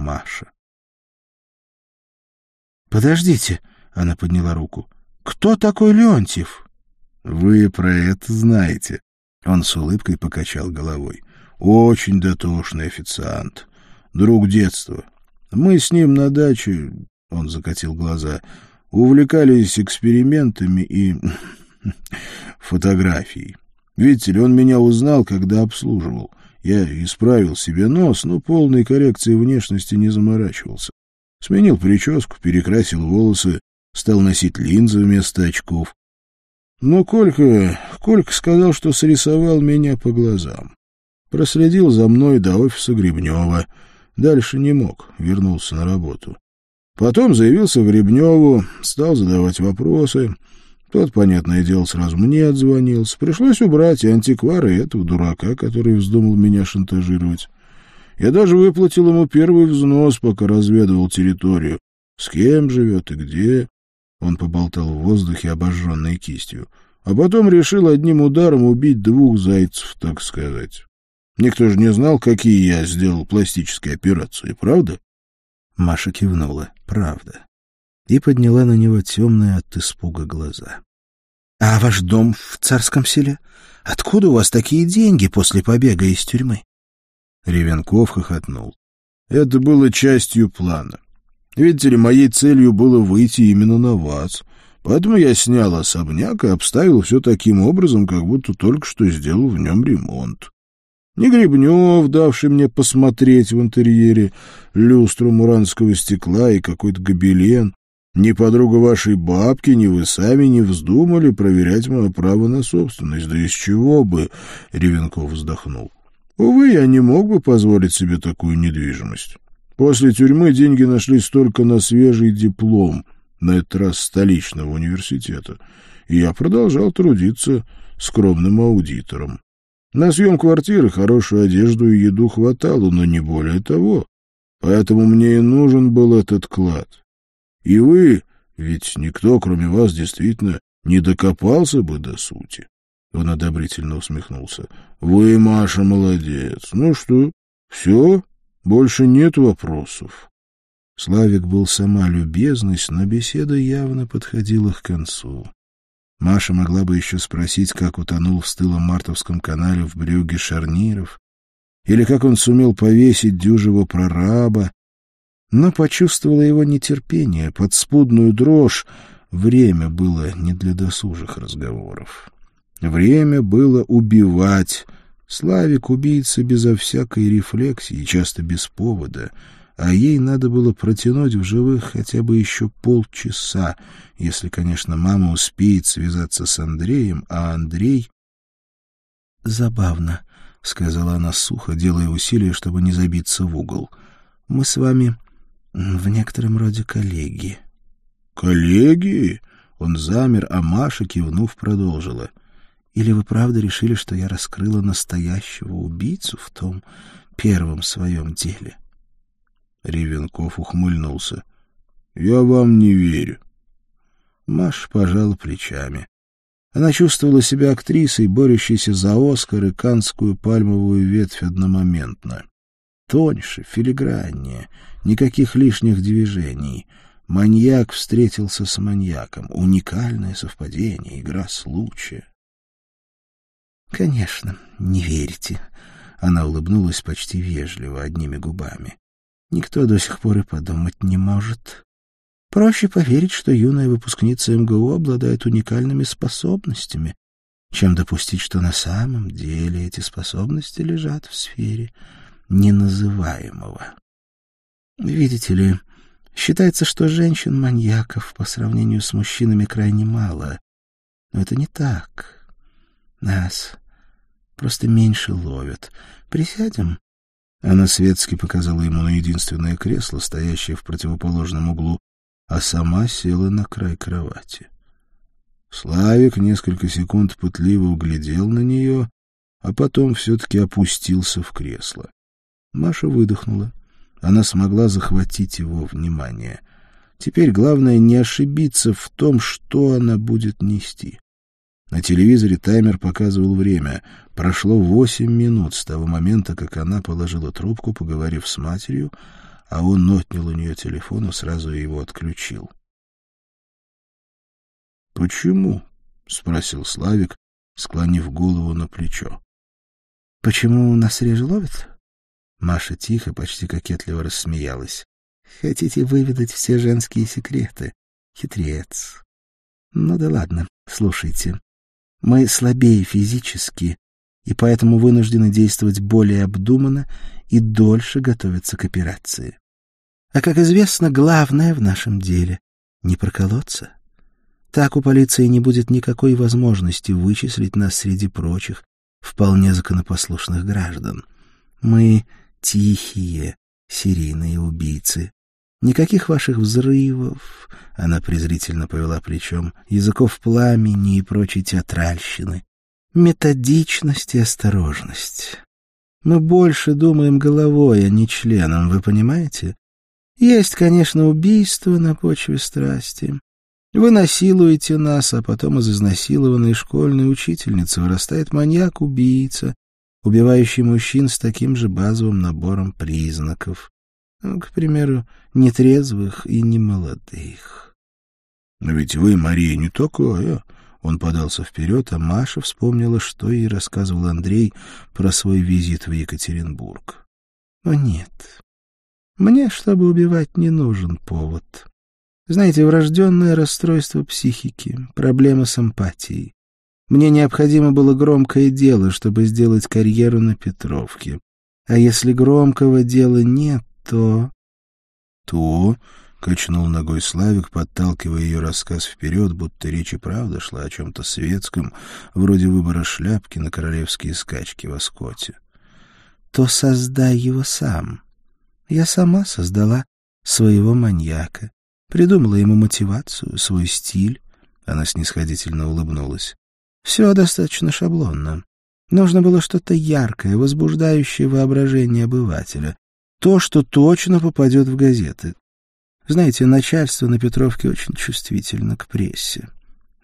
Маша. «Подождите!» — она подняла руку. «Кто такой Леонтьев?» «Вы про это знаете». Он с улыбкой покачал головой. «Очень дотошный официант. Друг детства. Мы с ним на даче...» — он закатил глаза. «Увлекались экспериментами и фотографией. Видите ли, он меня узнал, когда обслуживал. Я исправил себе нос, но полной коррекции внешности не заморачивался. Сменил прическу, перекрасил волосы, стал носить линзы вместо очков. Но Колька, Колька сказал, что срисовал меня по глазам. Проследил за мной до офиса Гребнева. Дальше не мог, вернулся на работу. Потом заявился Гребневу, стал задавать вопросы. Тот, понятное дело, сразу мне отзвонился. Пришлось убрать и антиквара, и этого дурака, который вздумал меня шантажировать. Я даже выплатил ему первый взнос, пока разведывал территорию. С кем живет и где. Он поболтал в воздухе, обожженной кистью. А потом решил одним ударом убить двух зайцев, так сказать. Никто же не знал, какие я сделал пластические операции, правда? Маша кивнула. Правда. И подняла на него темные от испуга глаза. — А ваш дом в царском селе? Откуда у вас такие деньги после побега из тюрьмы? Ревенков хохотнул. Это было частью плана. Видите ли, моей целью было выйти именно на вас. Поэтому я снял особняк и обставил все таким образом, как будто только что сделал в нем ремонт. Не Гребнев, давший мне посмотреть в интерьере люстру муранского стекла и какой-то гобелен, ни подруга вашей бабки, ни вы сами не вздумали проверять мое право на собственность. Да из чего бы? — Ревенков вздохнул. Увы, я не мог бы позволить себе такую недвижимость. После тюрьмы деньги нашлись только на свежий диплом, на этот раз столичного университета, и я продолжал трудиться скромным аудитором. На съем квартиры хорошую одежду и еду хватало, но не более того. Поэтому мне и нужен был этот клад. И вы, ведь никто, кроме вас, действительно не докопался бы до сути. Он одобрительно усмехнулся. — Вы, Маша, молодец. Ну что, все? Больше нет вопросов. Славик был сама любезность, но беседа явно подходила к концу. Маша могла бы еще спросить, как утонул в стылом мартовском канале в брюге Шарниров, или как он сумел повесить дюжего прораба, но почувствовала его нетерпение, подспудную дрожь. Время было не для досужих разговоров. Время было убивать. Славик — убийца безо всякой рефлексии, часто без повода, а ей надо было протянуть в живых хотя бы еще полчаса, если, конечно, мама успеет связаться с Андреем, а Андрей... — Забавно, — сказала она сухо, делая усилия, чтобы не забиться в угол. — Мы с вами в некотором роде коллеги. — Коллеги? Он замер, а Маша, кивнув, продолжила. Или вы правда решили, что я раскрыла настоящего убийцу в том первом своем деле? Ревенков ухмыльнулся. — Я вам не верю. Маша пожала плечами. Она чувствовала себя актрисой, борющейся за Оскар и канскую пальмовую ветвь одномоментно. Тоньше, филиграннее, никаких лишних движений. Маньяк встретился с маньяком. Уникальное совпадение, игра случая. Конечно, не верите. Она улыбнулась почти вежливо, одними губами. Никто до сих пор и подумать не может. Проще поверить, что юная выпускница МГУ обладает уникальными способностями, чем допустить, что на самом деле эти способности лежат в сфере неназываемого. Видите ли, считается, что женщин-маньяков по сравнению с мужчинами крайне мало. Но это не так. Нас просто меньше ловят. Присядем?» Она светски показала ему на единственное кресло, стоящее в противоположном углу, а сама села на край кровати. Славик несколько секунд пытливо углядел на нее, а потом все-таки опустился в кресло. Маша выдохнула. Она смогла захватить его внимание. Теперь главное не ошибиться в том, что она будет нести. На телевизоре таймер показывал время. Прошло восемь минут с того момента, как она положила трубку, поговорив с матерью, а он отнял у нее телефон и сразу его отключил. «Почему?» — спросил Славик, склонив голову на плечо. «Почему нас реже ловят?» Маша тихо, почти кокетливо рассмеялась. «Хотите выведать все женские секреты? Хитрец. Ну да ладно, слушайте. Мы слабее физически, и поэтому вынуждены действовать более обдуманно и дольше готовиться к операции. А, как известно, главное в нашем деле — не проколоться. Так у полиции не будет никакой возможности вычислить нас среди прочих, вполне законопослушных граждан. Мы тихие, серийные убийцы. Никаких ваших взрывов, — она презрительно повела плечом, — языков пламени и прочей театральщины. Методичность и осторожность. Мы больше думаем головой, а не членом, вы понимаете? Есть, конечно, убийство на почве страсти. Вы насилуете нас, а потом из изнасилованной школьной учительницы вырастает маньяк-убийца, убивающий мужчин с таким же базовым набором признаков. Ну, к примеру, нетрезвых и немолодых. Но ведь вы, Мария, не такое. Он подался вперед, а Маша вспомнила, что ей рассказывал Андрей про свой визит в Екатеринбург. О нет, мне, чтобы убивать, не нужен повод. Знаете, врожденное расстройство психики, проблема с эмпатией. Мне необходимо было громкое дело, чтобы сделать карьеру на Петровке. А если громкого дела нет, то... То... — качнул ногой Славик, подталкивая ее рассказ вперед, будто речь и правда шла о чем-то светском, вроде выбора шляпки на королевские скачки в Оскоте. — То создай его сам. Я сама создала своего маньяка, придумала ему мотивацию, свой стиль. Она снисходительно улыбнулась. Все достаточно шаблонно. Нужно было что-то яркое, возбуждающее воображение обывателя. То, что точно попадет в газеты. Знаете, начальство на Петровке очень чувствительно к прессе.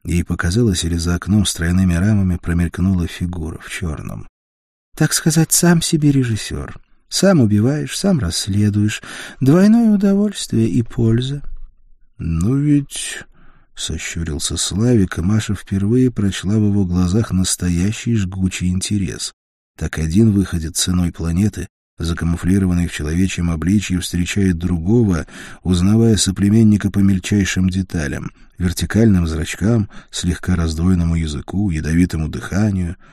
Ей показалось, или за окном с тройными рамами промелькнула фигура в черном. Так сказать, сам себе режиссер. Сам убиваешь, сам расследуешь. Двойное удовольствие и польза. — Ну ведь... — сощурился Славик, и Маша впервые прочла в его глазах настоящий жгучий интерес. Так один выходит ценой планеты, закамуфлированный в человечьем обличье, встречает другого, узнавая соплеменника по мельчайшим деталям, вертикальным зрачкам, слегка раздвоенному языку, ядовитому дыханию —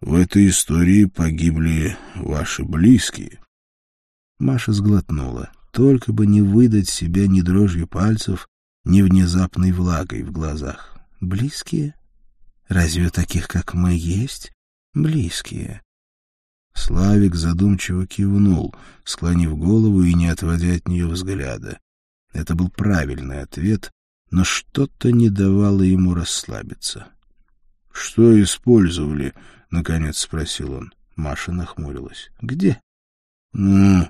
в этой истории погибли ваши близкие. Маша сглотнула, только бы не выдать себя ни дрожью пальцев, ни внезапной влагой в глазах. Близкие? Разве таких, как мы, есть близкие? Славик задумчиво кивнул, склонив голову и не отводя от нее взгляда. Это был правильный ответ, но что-то не давало ему расслабиться. — Что использовали? — наконец спросил он. Маша нахмурилась. — Где? — Ну,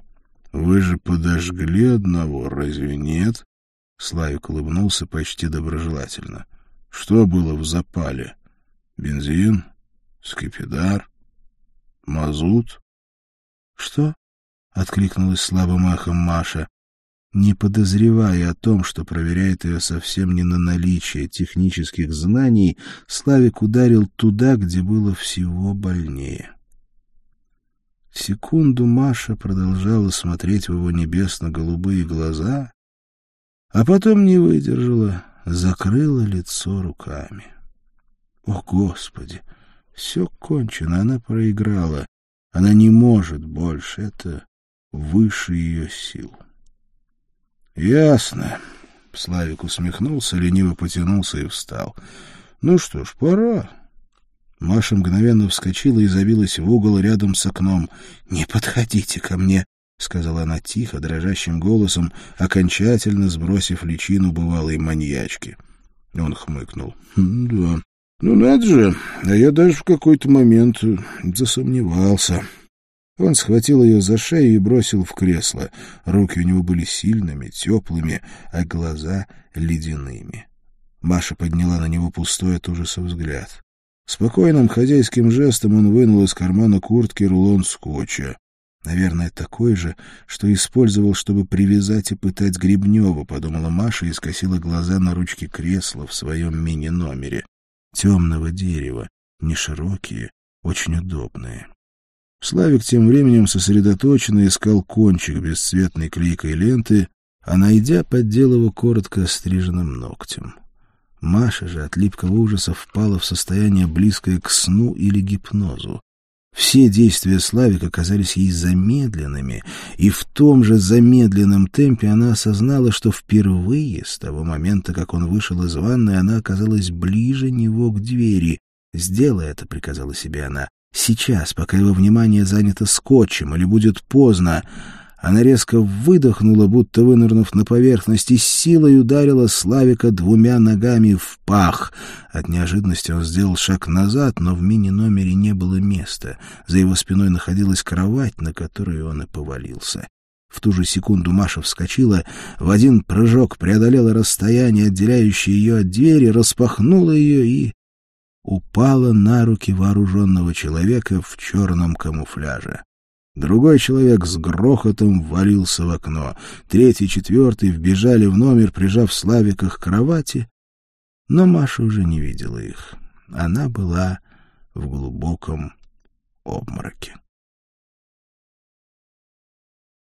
вы же подожгли одного, разве нет? Славик улыбнулся почти доброжелательно. — Что было в запале? Бензин? Скипидар? Мазут? — Что? — откликнулась слабым ахом Маша не подозревая о том, что проверяет ее совсем не на наличие технических знаний, Славик ударил туда, где было всего больнее. Секунду Маша продолжала смотреть в его небесно-голубые глаза, а потом не выдержала, закрыла лицо руками. О, Господи! Все кончено, она проиграла. Она не может больше, это выше ее сил. Ясно. Славик усмехнулся, лениво потянулся и встал. Ну что ж, пора. Маша мгновенно вскочила и забилась в угол рядом с окном. «Не подходите ко мне!» — сказала она тихо, дрожащим голосом, окончательно сбросив личину бывалой маньячки. Он хмыкнул. «Да, ну надо же, а я даже в какой-то момент засомневался». Он схватил ее за шею и бросил в кресло. Руки у него были сильными, теплыми, а глаза — ледяными. Маша подняла на него пустой от ужаса взгляд. Спокойным хозяйским жестом он вынул из кармана куртки рулон скотча. Наверное, такой же, что использовал, чтобы привязать и пытать Гребнева, подумала Маша и скосила глаза на ручки кресла в своем мини-номере. Темного дерева, не широкие, очень удобные. Славик тем временем сосредоточенно искал кончик бесцветной клейкой ленты, а, найдя, поддел его коротко остриженным ногтем. Маша же от липкого ужаса впала в состояние, близкое к сну или гипнозу. Все действия Славика казались ей замедленными, и в том же замедленном темпе она осознала, что впервые, с того момента, как он вышел из ванной, она оказалась ближе него к двери. «Сделай это», — приказала себе она, — «сейчас, пока его внимание занято скотчем, или будет поздно». Она резко выдохнула, будто вынырнув на поверхность, и силой ударила Славика двумя ногами в пах. От неожиданности он сделал шаг назад, но в мини-номере не было места. За его спиной находилась кровать, на которую он и повалился. В ту же секунду Маша вскочила, в один прыжок преодолела расстояние, отделяющее ее от двери, распахнула ее и упала на руки вооруженного человека в черном камуфляже. Другой человек с грохотом ввалился в окно. Третий, четвертый вбежали в номер, прижав Славика к кровати. Но Маша уже не видела их. Она была в глубоком обмороке.